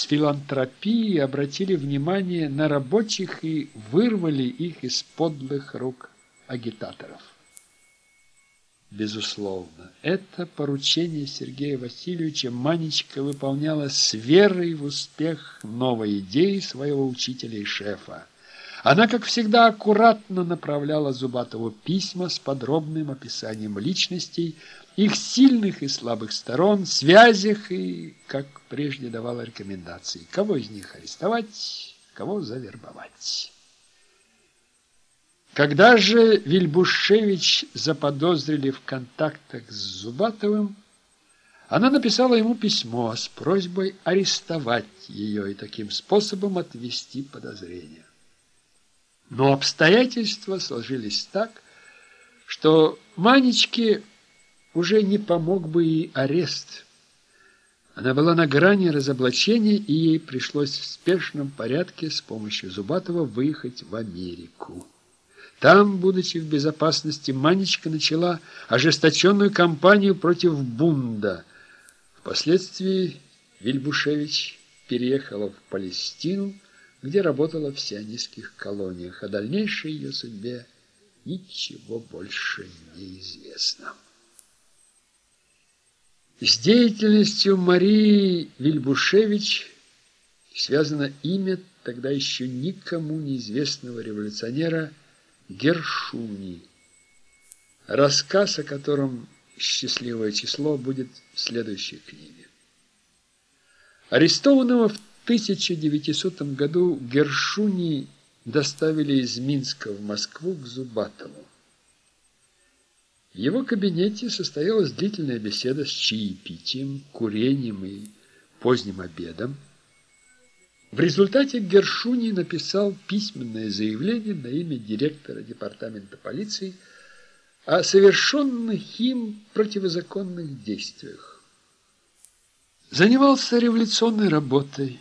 с филантропией обратили внимание на рабочих и вырвали их из подлых рук агитаторов. Безусловно, это поручение Сергея Васильевича Манечка выполняла с верой в успех новой идеи своего учителя и шефа. Она, как всегда, аккуратно направляла Зубатову письма с подробным описанием личностей, их сильных и слабых сторон, связях и, как прежде, давала рекомендации, кого из них арестовать, кого завербовать. Когда же Вильбушевич заподозрили в контактах с Зубатовым, она написала ему письмо с просьбой арестовать ее и таким способом отвести подозрения. Но обстоятельства сложились так, что Манечке уже не помог бы и арест. Она была на грани разоблачения, и ей пришлось в спешном порядке с помощью Зубатова выехать в Америку. Там, будучи в безопасности, Манечка начала ожесточенную кампанию против Бунда. Впоследствии Вильбушевич переехала в Палестину, где работала в сионистских колониях. О дальнейшей ее судьбе ничего больше не известно. С деятельностью Марии Вильбушевич связано имя тогда еще никому неизвестного революционера Гершуни. Рассказ, о котором счастливое число будет в следующей книге. Арестованного в 1900 году Гершуни доставили из Минска в Москву к Зубатову. В его кабинете состоялась длительная беседа с чаепитием, курением и поздним обедом. В результате Гершуни написал письменное заявление на имя директора департамента полиции о совершенных им противозаконных действиях. Занимался революционной работой,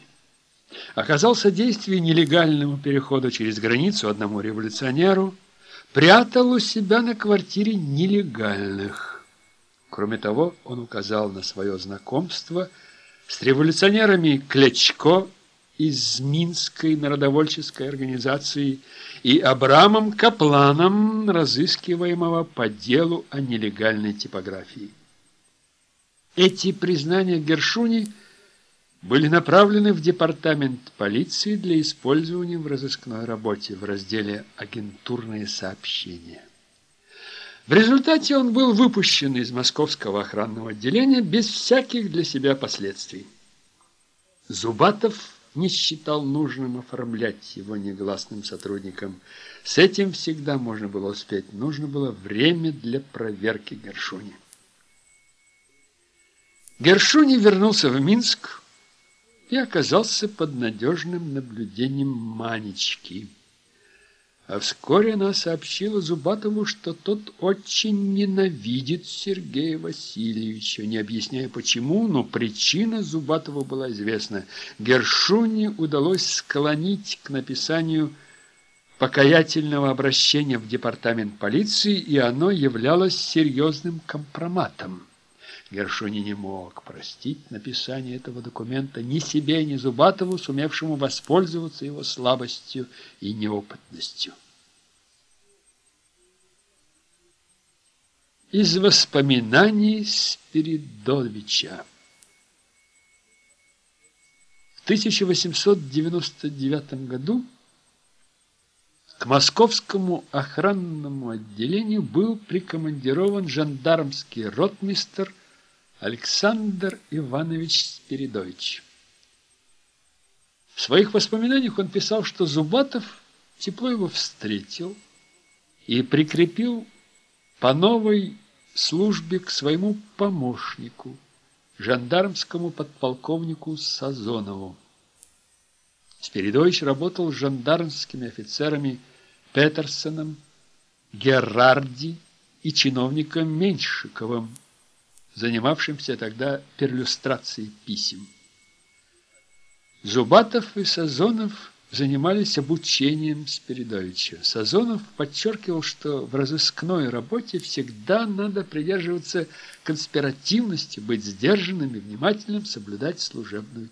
оказал содействие нелегальному переходу через границу одному революционеру, прятал у себя на квартире нелегальных. Кроме того, он указал на свое знакомство с революционерами Клечко из Минской народовольческой организации и Абрамом Капланом, разыскиваемого по делу о нелегальной типографии. Эти признания Гершуни были направлены в департамент полиции для использования в разыскной работе в разделе «Агентурные сообщения». В результате он был выпущен из московского охранного отделения без всяких для себя последствий. Зубатов не считал нужным оформлять его негласным сотрудником. С этим всегда можно было успеть. Нужно было время для проверки Гершуни. Гершуни вернулся в Минск и оказался под надежным наблюдением Манечки. А вскоре она сообщила Зубатову, что тот очень ненавидит Сергея Васильевича, не объясняя почему, но причина Зубатову была известна. Гершуне удалось склонить к написанию покаятельного обращения в департамент полиции, и оно являлось серьезным компроматом. Гершуни не мог простить написание этого документа ни себе, ни Зубатову, сумевшему воспользоваться его слабостью и неопытностью. Из воспоминаний Спиридовича В 1899 году к московскому охранному отделению был прикомандирован жандармский ротмистр Александр Иванович Спиридович. В своих воспоминаниях он писал, что Зубатов тепло его встретил и прикрепил по новой службе к своему помощнику, жандармскому подполковнику Сазонову. Спиридович работал с жандармскими офицерами Петерсоном, Герарди и чиновником Меньшиковым, занимавшимся тогда перлюстрацией писем. Зубатов и Сазонов занимались обучением Спиридовича. Сазонов подчеркивал, что в разыскной работе всегда надо придерживаться конспиративности, быть сдержанным и внимательным, соблюдать служебную